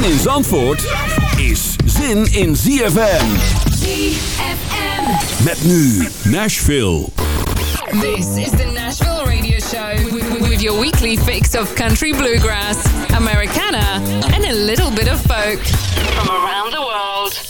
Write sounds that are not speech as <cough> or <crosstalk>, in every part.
Zin in Zandvoort is zin in ZFM. ZFM. Met nu Nashville. This is the Nashville Radio Show with your weekly fix of country bluegrass, Americana, and a little bit of folk from around the world.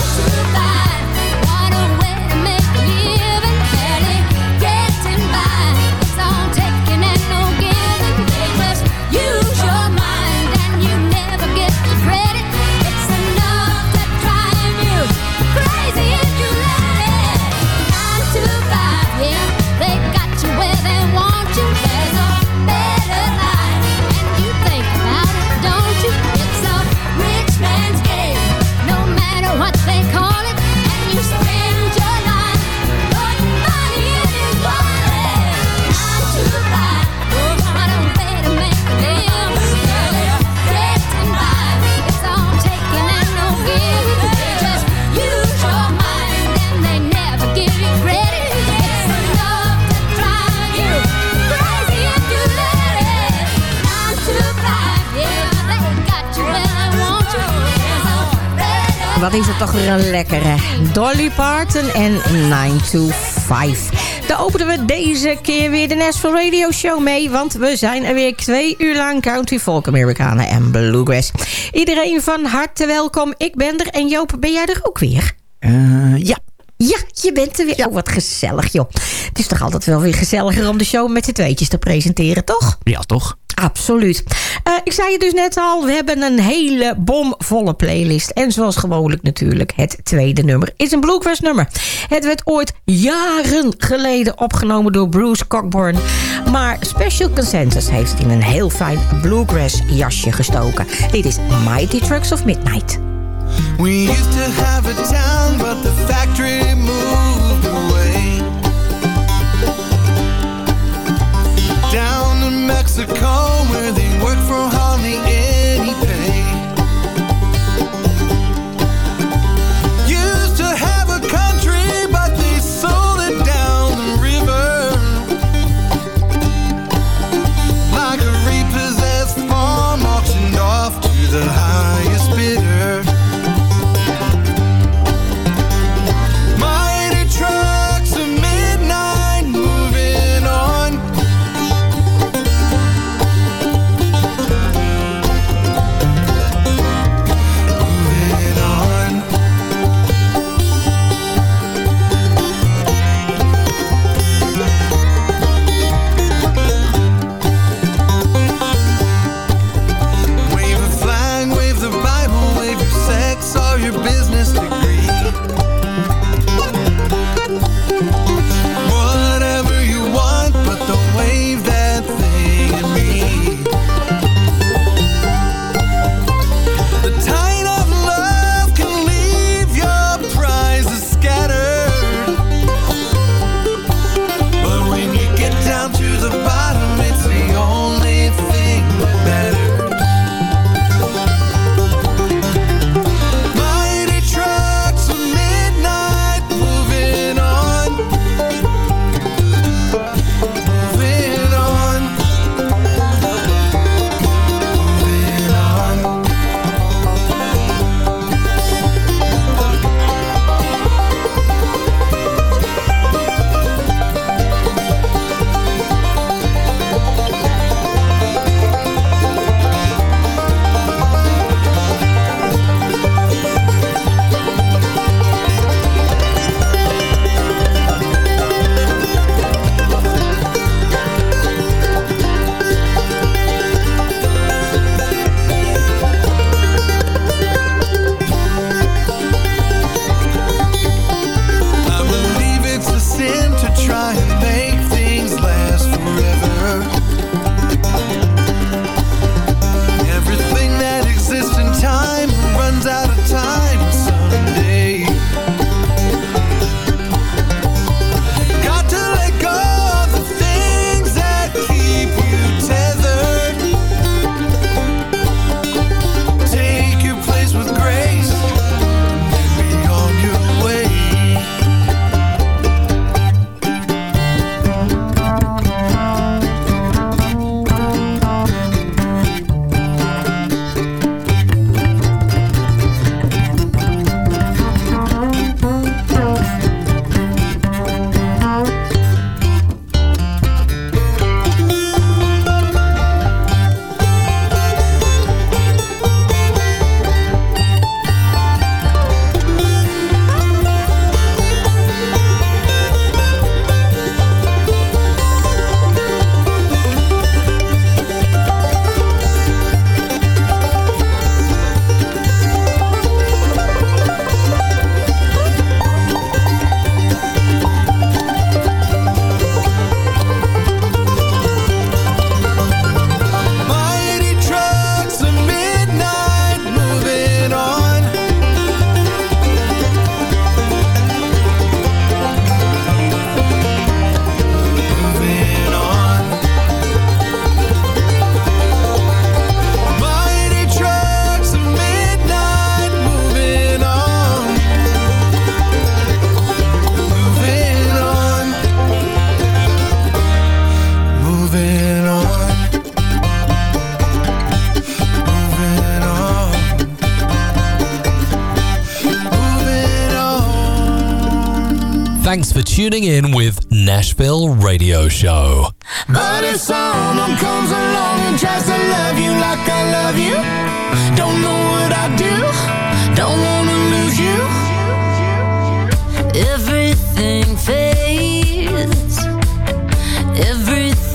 Dolly Parton en 9 to 5. Daar openen we deze keer weer de Nashville Radio Show mee. Want we zijn er weer twee uur lang country, folk, Americana en bluegrass. Iedereen van harte welkom. Ik ben er. En Joop, ben jij er ook weer? Eh, ja. Ja, je bent er weer. Oh, wat gezellig, joh. Het is toch altijd wel weer gezelliger om de show met z'n tweetjes te presenteren, toch? Ja, toch? Absoluut. Eh, ik zei je dus net al, we hebben een hele bomvolle playlist. En zoals gewoonlijk natuurlijk, het tweede nummer is een bluegrass nummer. Het werd ooit jaren geleden opgenomen door Bruce Cockburn. Maar Special Consensus heeft het in een heel fijn bluegrass jasje gestoken. Dit is Mighty Trucks of Midnight. We used to have a town, but the factory moved for tuning in with Nashville Radio Show. But if someone comes along and tries to love you like I love you, don't know what I do, don't want to lose you. Everything fades, everything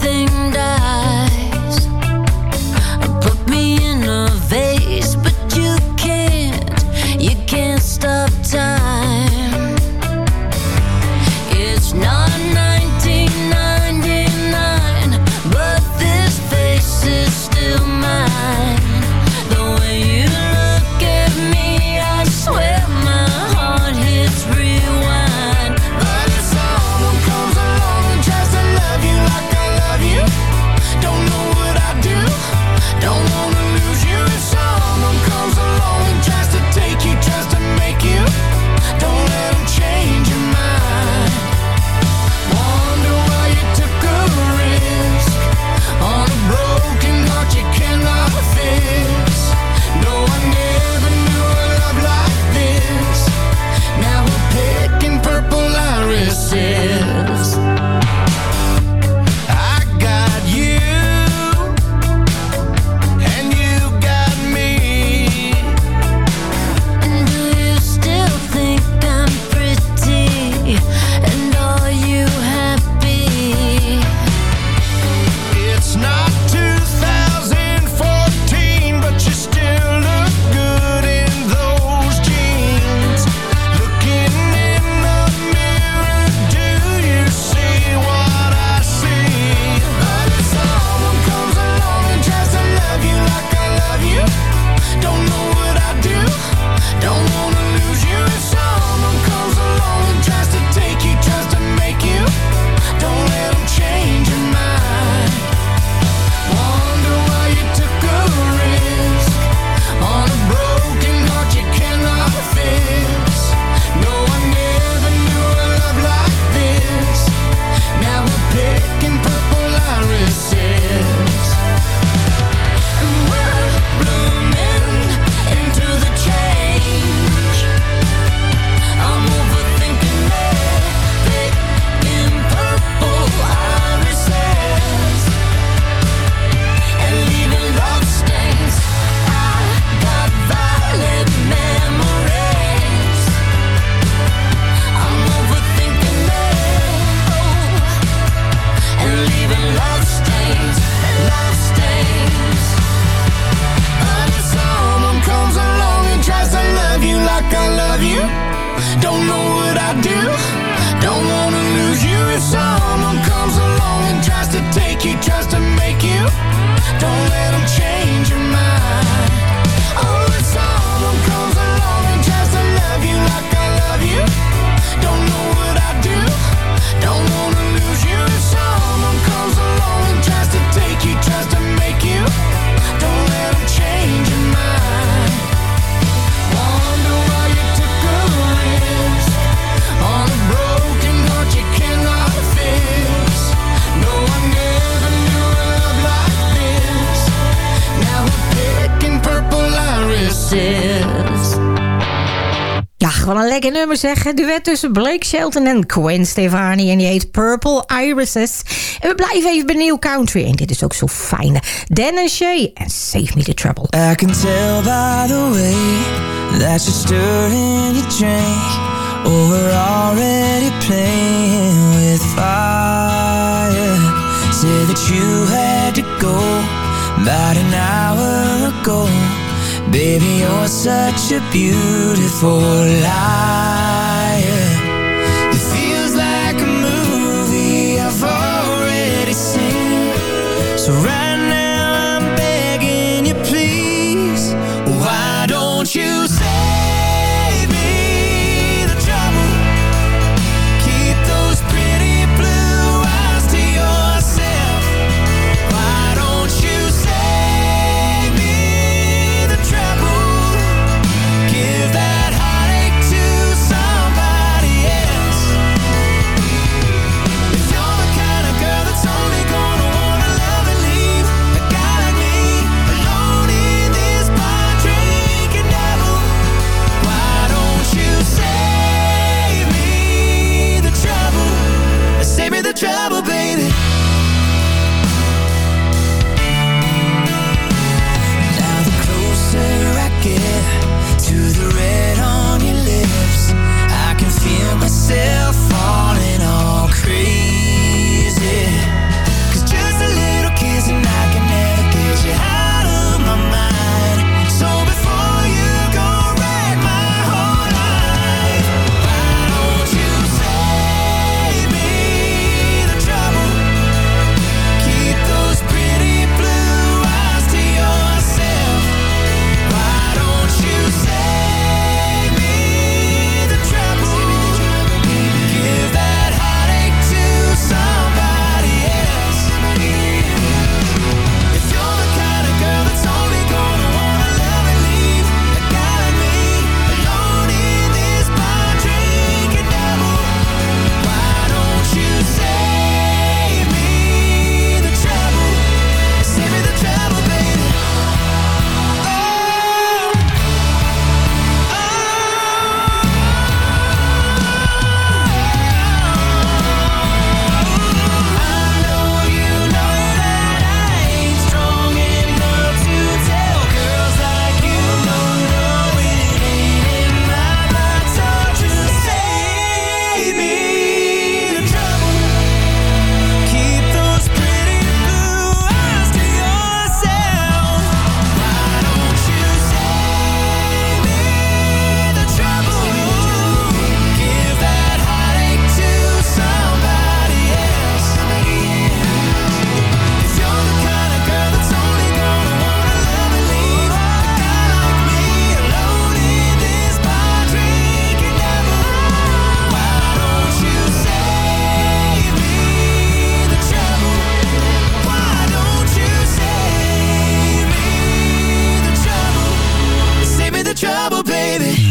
Ach, gewoon een lekker nummer zeg. Het duet tussen Blake Shelton en Gwen Stefani. En die heet Purple Irises. En we blijven even benieuwd country. En dit is ook zo fijn. Dennis Shea en Save Me The Trouble. I can tell by the way that a stirred in your drink. Oh, we're already playing with fire. Said that you had to go about an hour ago. Baby, you're such a beautiful lie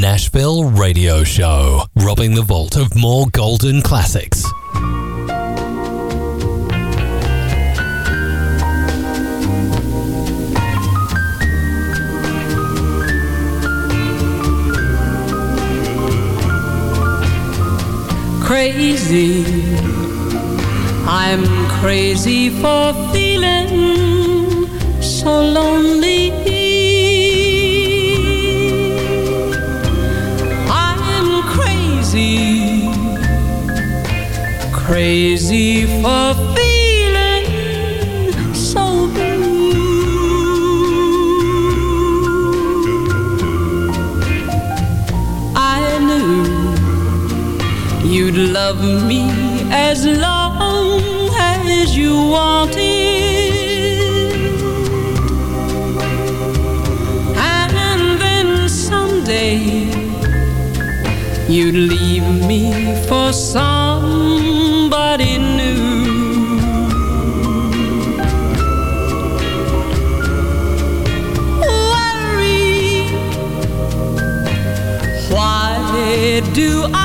Nashville Radio Show, robbing the vault of more golden classics. crazy. I'm crazy for feeling so lonely. Crazy for feeling so blue. I knew you'd love me as long as you wanted. And then someday you'd leave me for somebody new. Worry, why do I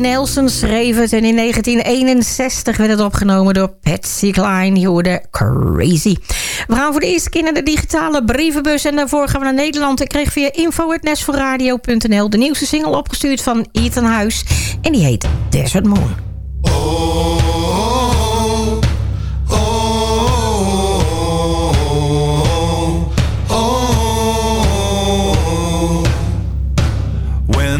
Nelson schreef het en in 1961 werd het opgenomen door Patsy Cline. Je hoorde Crazy. We gaan voor de eerste keer naar de digitale brievenbus en daarvoor gaan we naar Nederland. Ik kreeg via info.nesforradio.nl de nieuwste single opgestuurd van Ethan Huis en die heet Desert Moon.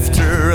after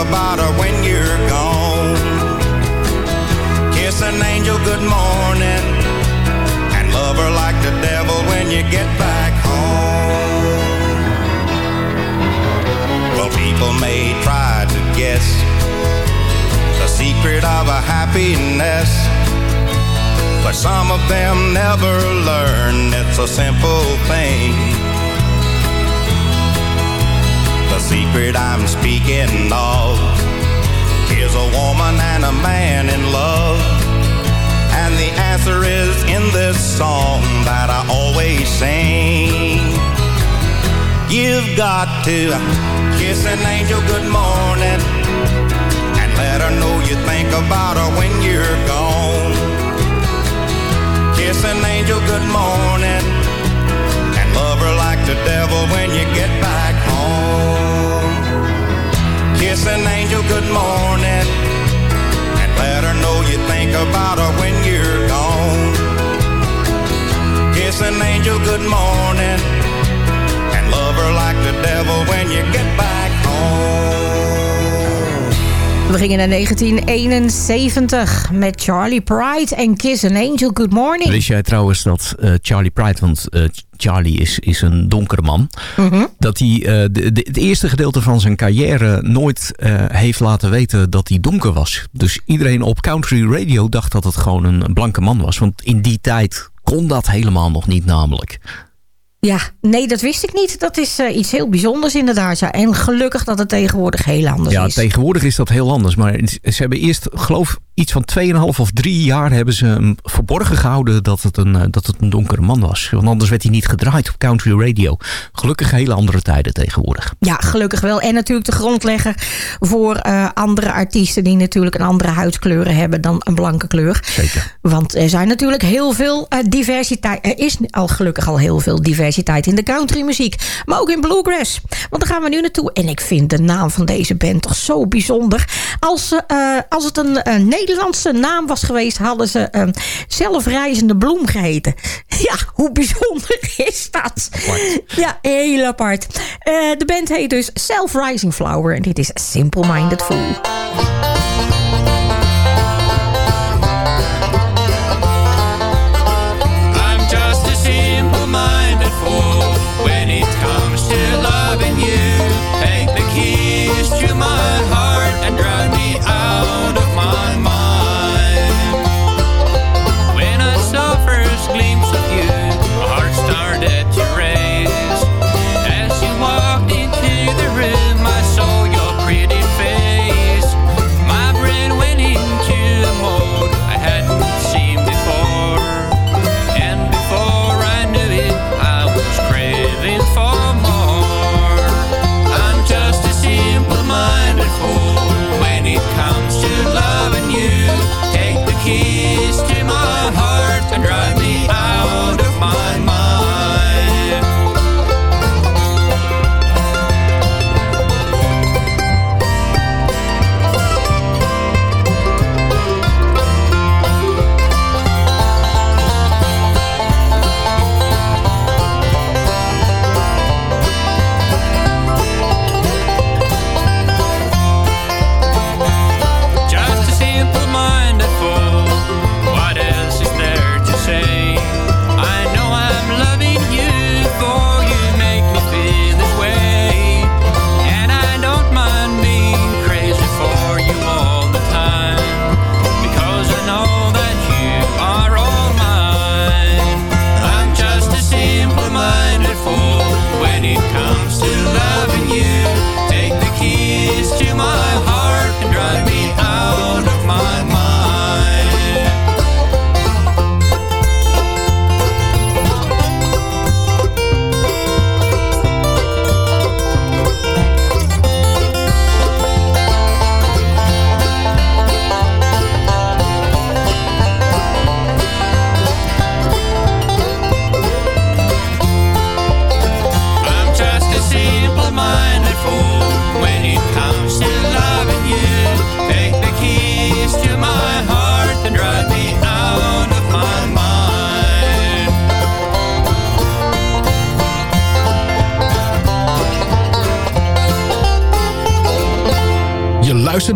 about her when you're gone. Kiss an angel good morning and love her like the devil when you get back home. Well, people may try to guess the secret of a happiness. But some of them never learn it's a simple thing. Secret I'm speaking of is a woman and a man in love. And the answer is in this song that I always sing. You've got to kiss an angel good morning and let her know you think about her when you're gone. Kiss an angel good morning and love her like the devil when you get back home. Kiss an angel good morning and let her know you think about her when you're gone. Kiss an angel good morning and love her like the devil when you get back home. We gingen naar 1971 met Charlie Pride en Kiss an Angel Good Morning. Wist jij trouwens dat eh, Charlie Pride, want eh, Charlie is, is een donkere man... Mhm. dat hij eh, de, de- het eerste gedeelte van zijn carrière nooit eh, heeft laten weten dat hij donker was. Dus iedereen op country radio dacht dat het gewoon een blanke man was. Want in die tijd kon dat helemaal nog niet namelijk. Ja, nee, dat wist ik niet. Dat is eh, iets heel bijzonders inderdaad. Ja. En gelukkig dat het tegenwoordig heel anders Ja, is. tegenwoordig is dat heel anders. Maar ze hebben eerst, geloof iets van 2,5 of 3 jaar hebben ze hem verborgen gehouden dat het, een, eh, dat het een donkere man was. Want anders werd hij niet gedraaid op country radio. Gelukkig hele andere tijden tegenwoordig. Ja, gelukkig wel. En natuurlijk de grondlegger voor eh, andere artiesten... die natuurlijk een andere huidskleuren hebben dan een blanke kleur. Zeker. Want er zijn natuurlijk heel veel eh, diversiteit. Er is al gelukkig al heel veel diversiteit in de countrymuziek. Maar ook in bluegrass. Want daar gaan we nu naartoe. En ik vind de naam van deze band toch zo bijzonder. Als, als het een eh, Nederlandse naam was geweest... hadden ze eh, zelfreizende bloem geheten. <laughs> Ja, hoe bijzonder is dat? Ja, heel apart. Eh, de band heet dus Self-Rising Flower. En dit is Simple Minded Fool.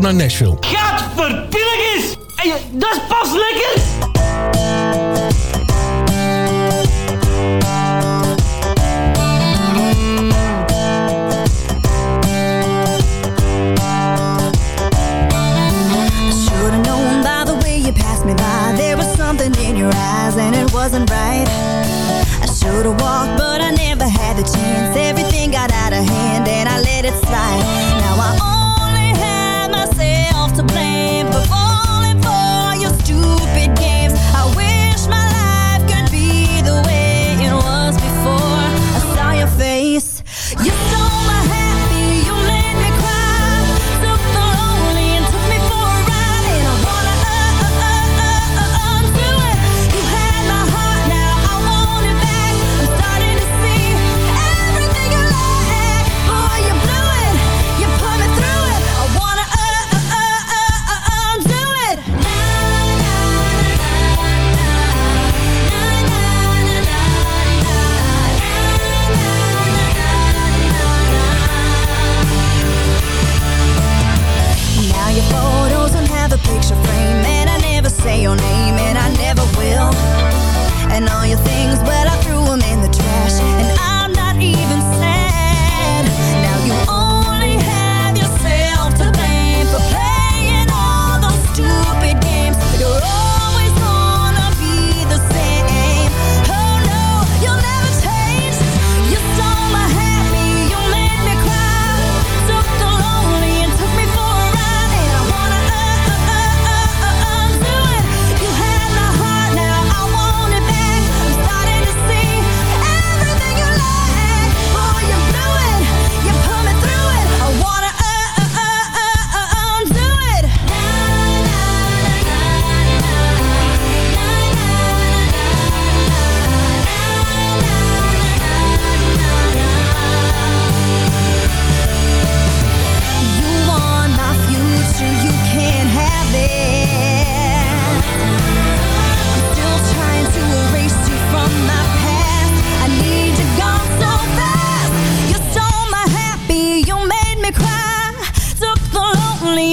naar Nashville.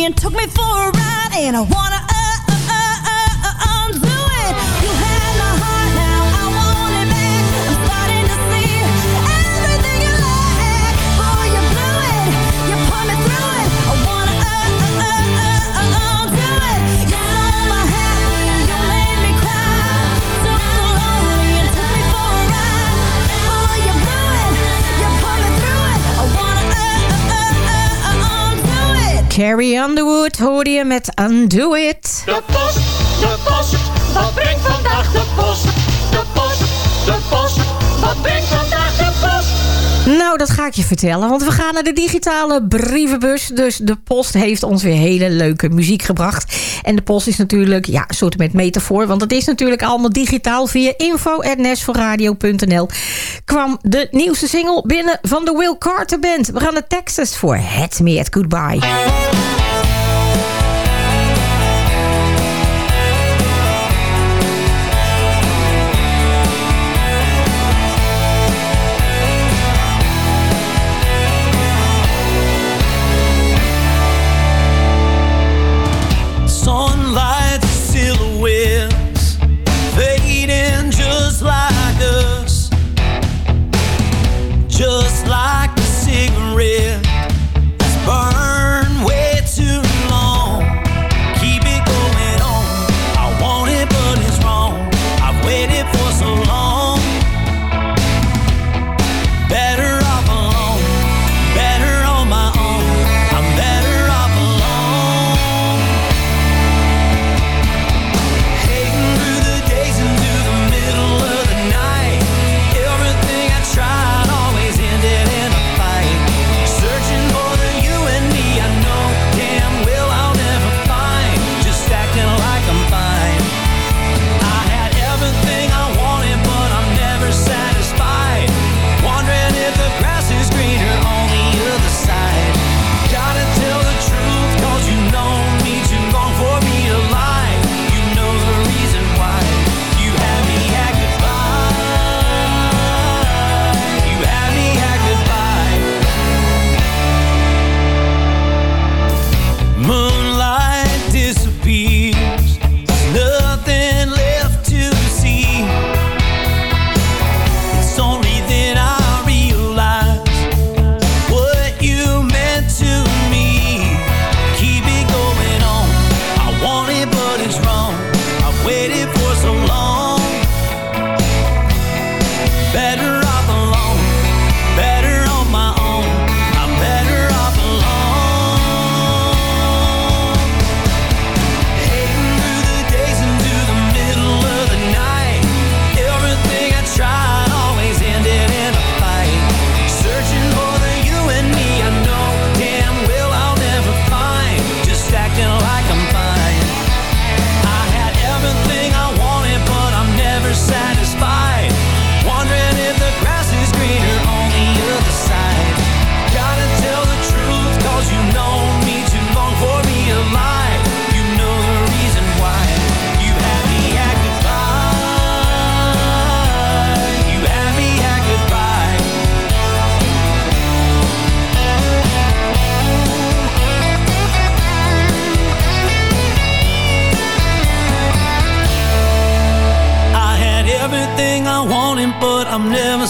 And took me for a ride, and I wanna Carrie Underwood hoorde je met Undo It. De post, de post, wat brengt vandaag de post? Nou, dat ga ik je vertellen. Want we gaan naar de digitale brievenbus. Dus de post heeft ons weer hele leuke muziek gebracht. En de post is natuurlijk ja, een soort met metafoor. Want het is natuurlijk allemaal digitaal. Via info.nl kwam de nieuwste single binnen van de Will Carter Band. We gaan naar Texas dus voor Het Meer, Goodbye.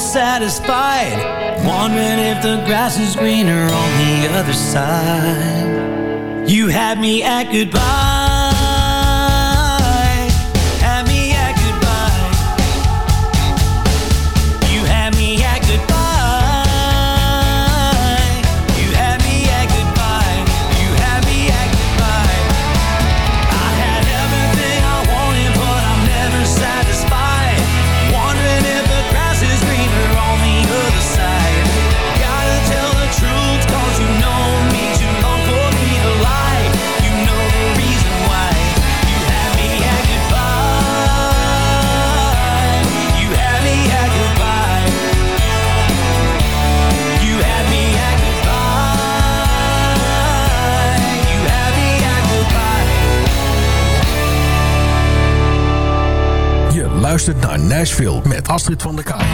satisfied. Wondering if the grass is greener on the other side. You had me at goodbye. luistert naar Nashville met Astrid van der Kaai.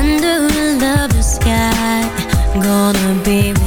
Under the sky, gonna be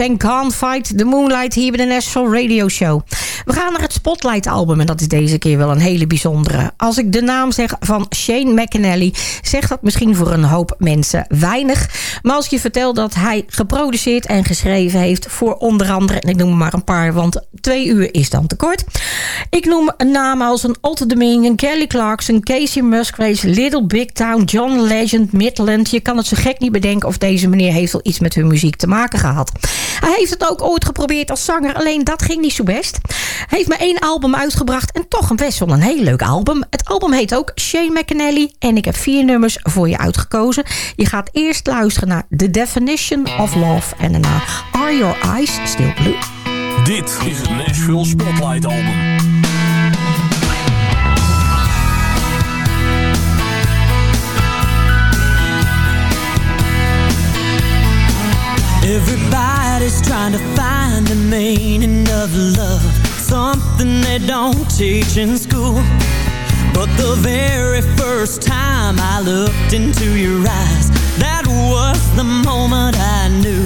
en Can't Fight the Moonlight hier bij de National Radio Show. We gaan naar het Spotlight album en dat is deze keer wel een hele bijzondere. Als ik de naam zeg van Shane McAnally, zegt dat misschien voor een hoop mensen weinig. Maar als je vertelt dat hij geproduceerd en geschreven heeft voor onder andere, en ik noem maar een paar, want twee uur is dan te kort. Ik noem namen als een Otter Dominion, Kelly Clarkson, Casey Musgraves, Little Big Town, John Legend, Midland. Je kan het zo gek niet bedenken of deze meneer heeft wel iets met hun muziek te maken gehad. Hij heeft het ook ooit geprobeerd als zanger, alleen dat ging niet zo best. Hij heeft maar één album uitgebracht en toch een best wel een heel leuk album. Het album heet ook Shane McAnally en ik heb vier nummers voor je uitgekozen. Je gaat eerst luisteren naar The Definition of Love en daarna Are Your Eyes Still Blue? Dit is het Nashville Spotlight Album. Everybody's trying to find the meaning of love. Something they don't teach in school. But the very first time I looked into your eyes, that was the moment I knew.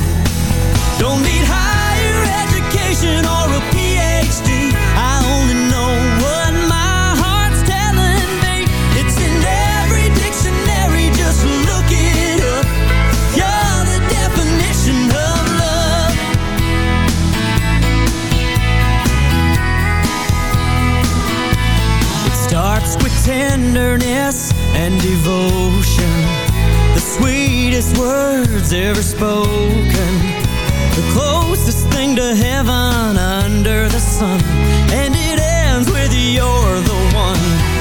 Don't need higher education or a tenderness and devotion. The sweetest words ever spoken. The closest thing to heaven under the sun. And it ends with you're the one.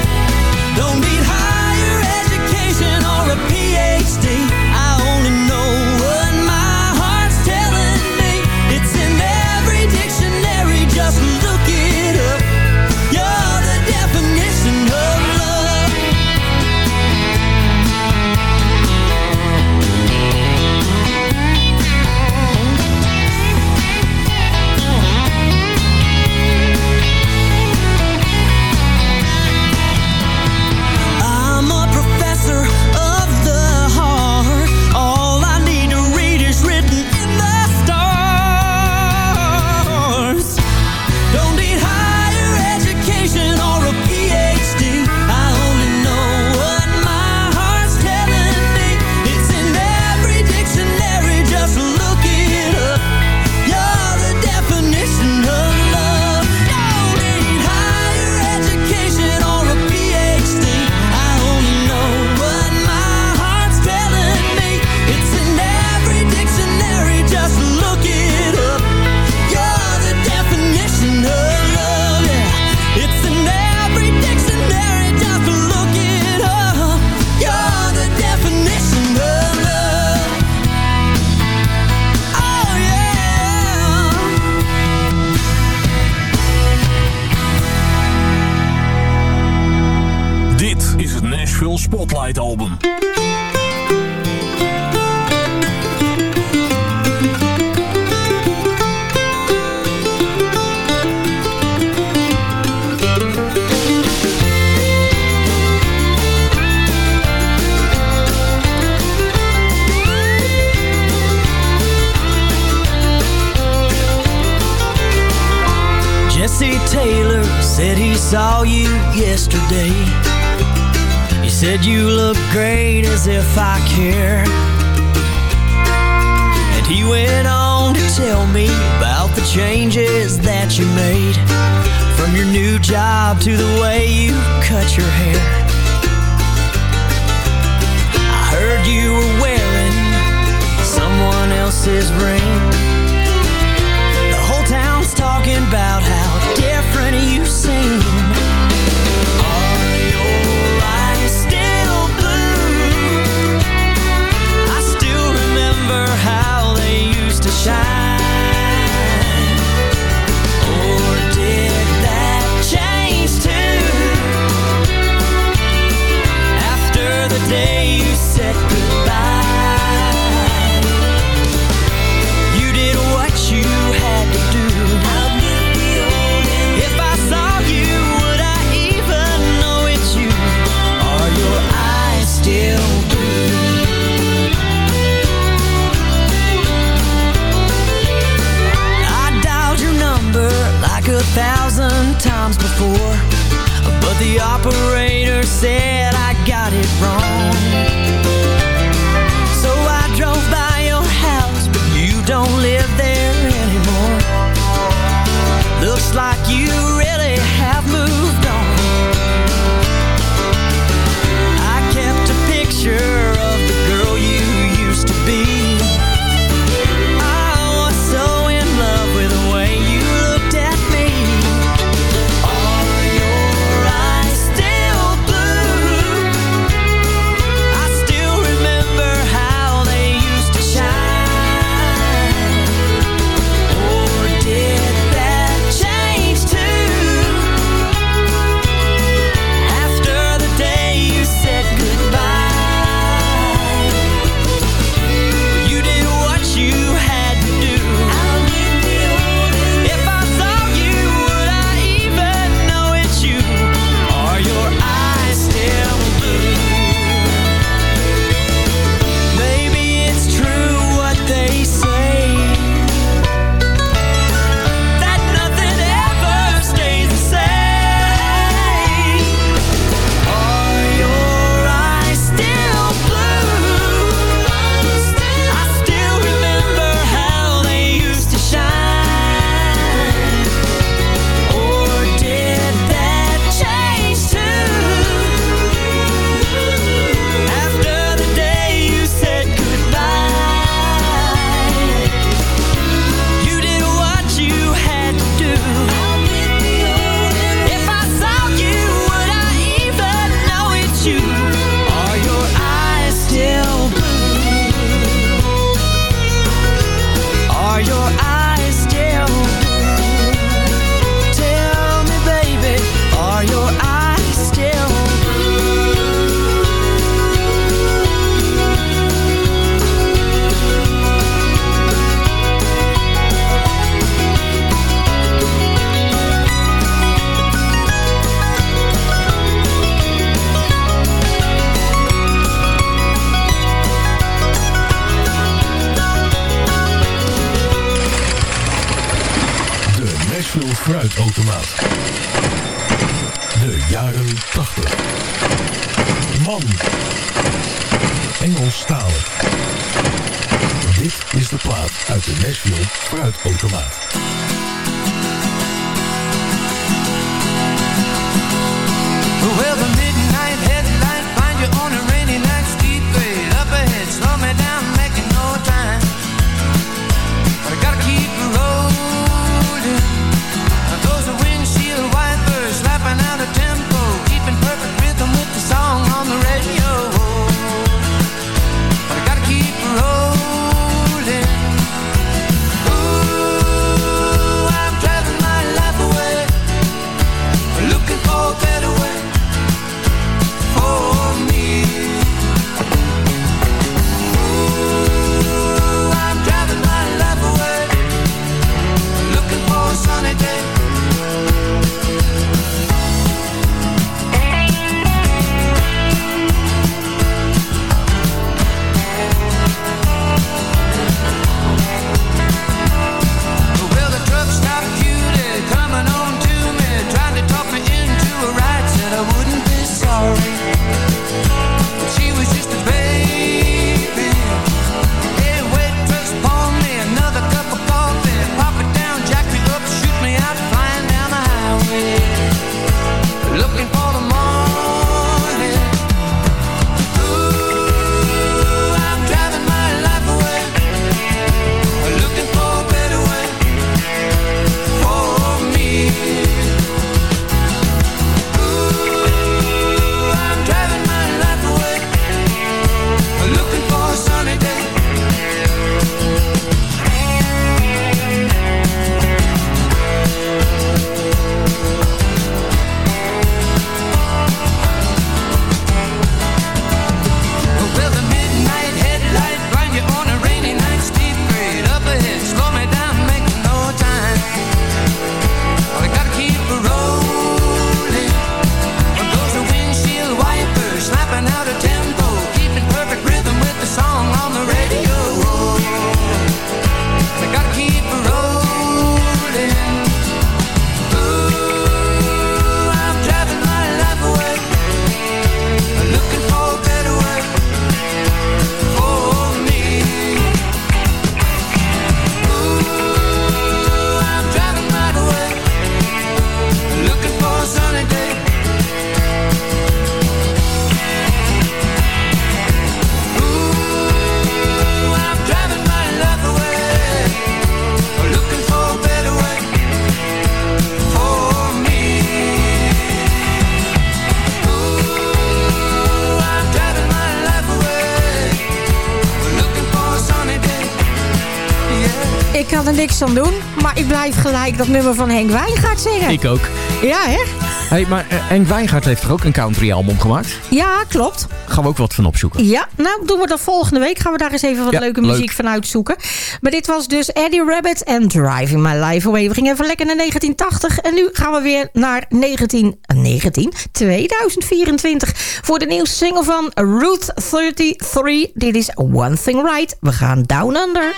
Er niks aan doen. Maar ik blijf gelijk dat nummer van Henk Wijngaard zingen. Ik ook. Ja, hè? Hey, maar eh, Henk Wijngaard heeft toch ook een country album gemaakt? Ja, klopt. Gaan we ook wat van opzoeken. Ja, nou doen we dat volgende week. Gaan we daar eens even wat Ja, leuke leuk. muziek van uitzoeken. Maar dit was dus Eddie Rabbit en Driving My Life Away. We gingen even lekker naar 1980. En nu gaan we weer naar 19, eh, 19, 2024. Voor de nieuwste single van Route 33. Dit is One Thing Right. We gaan Down Under.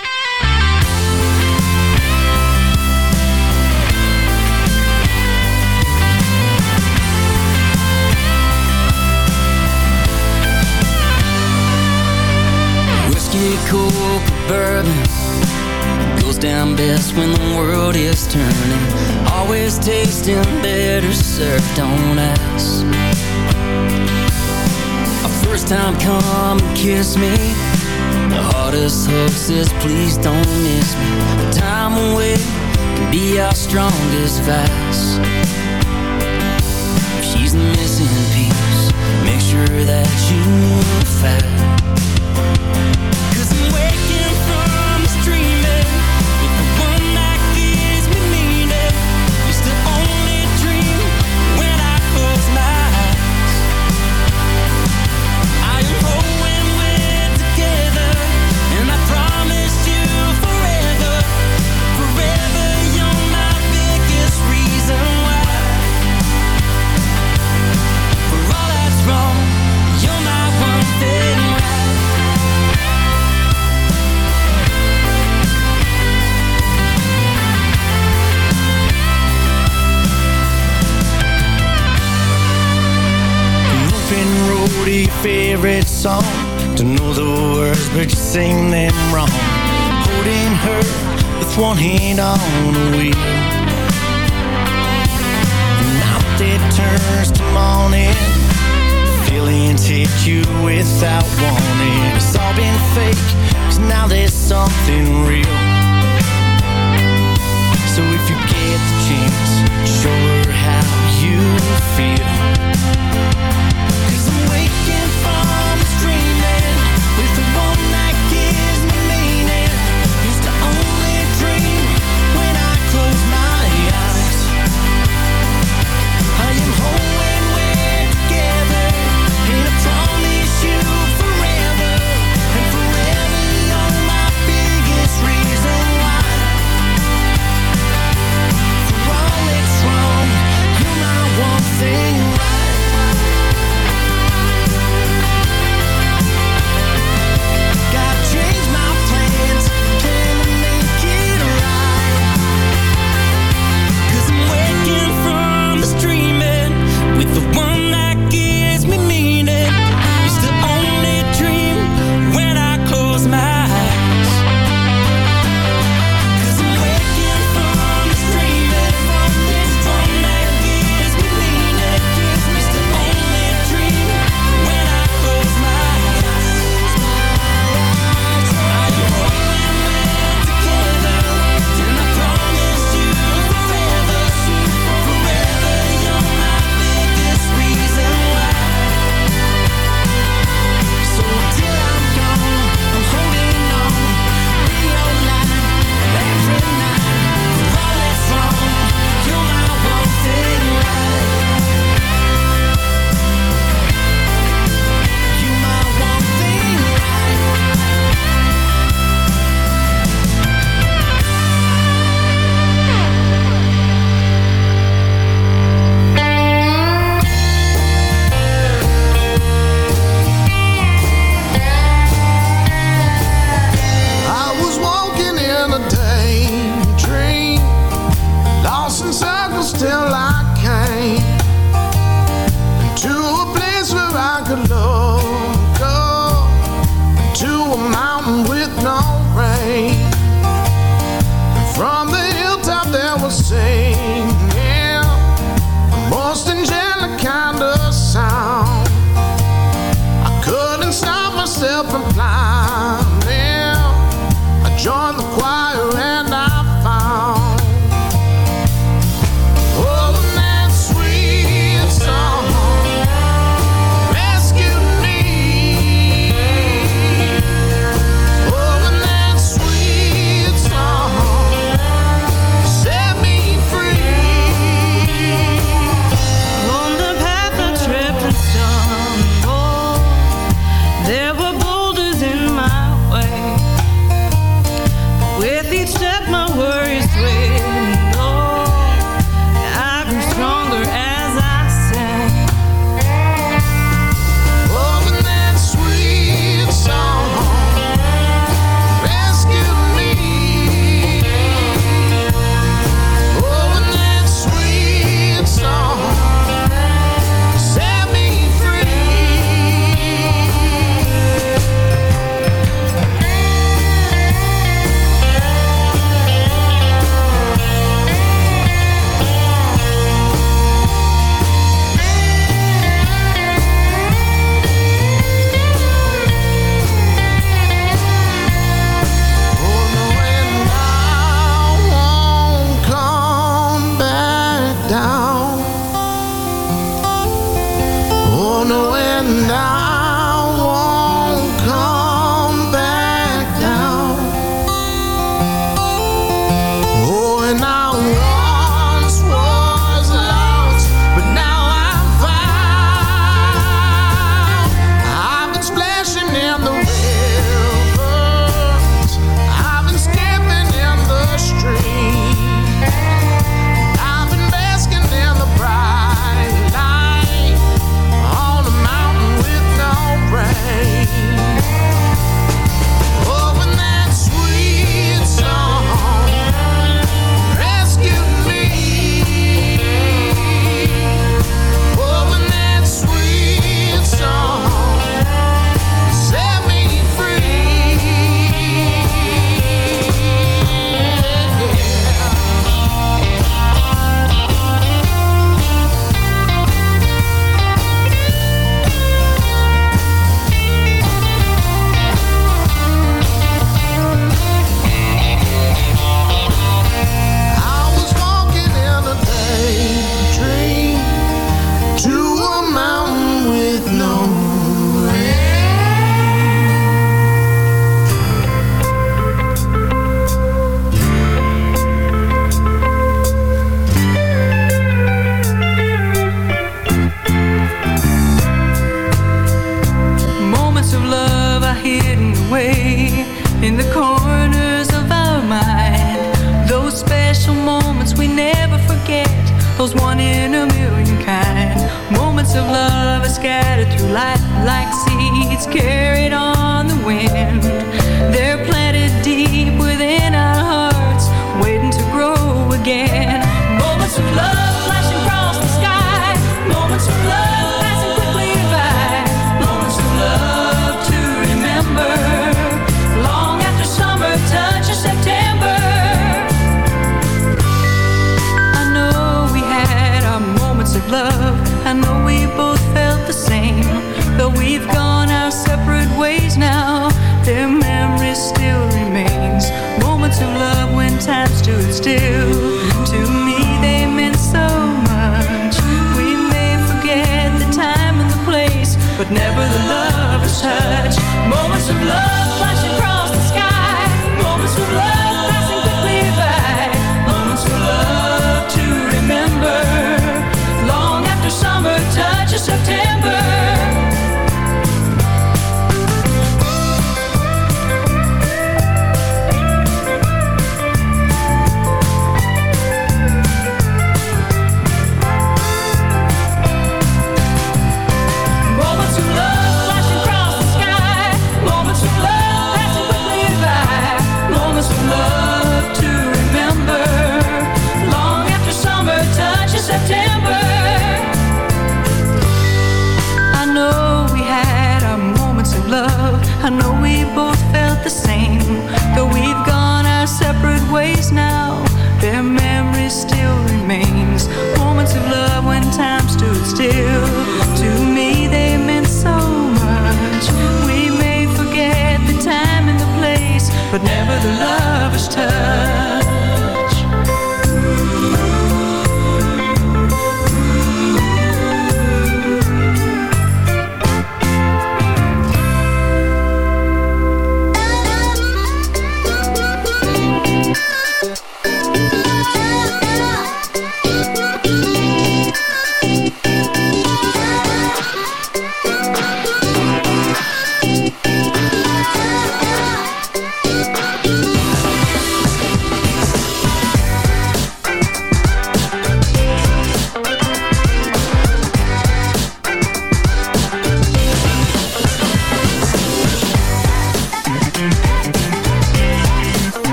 Coke, bourbon goes down best when the world is turning. Always tasting better on ice. A first time come and kiss me. The hardest hug says, please don't miss me. Time away can be our strongest vice. If she's the missing piece, make sure that you fight.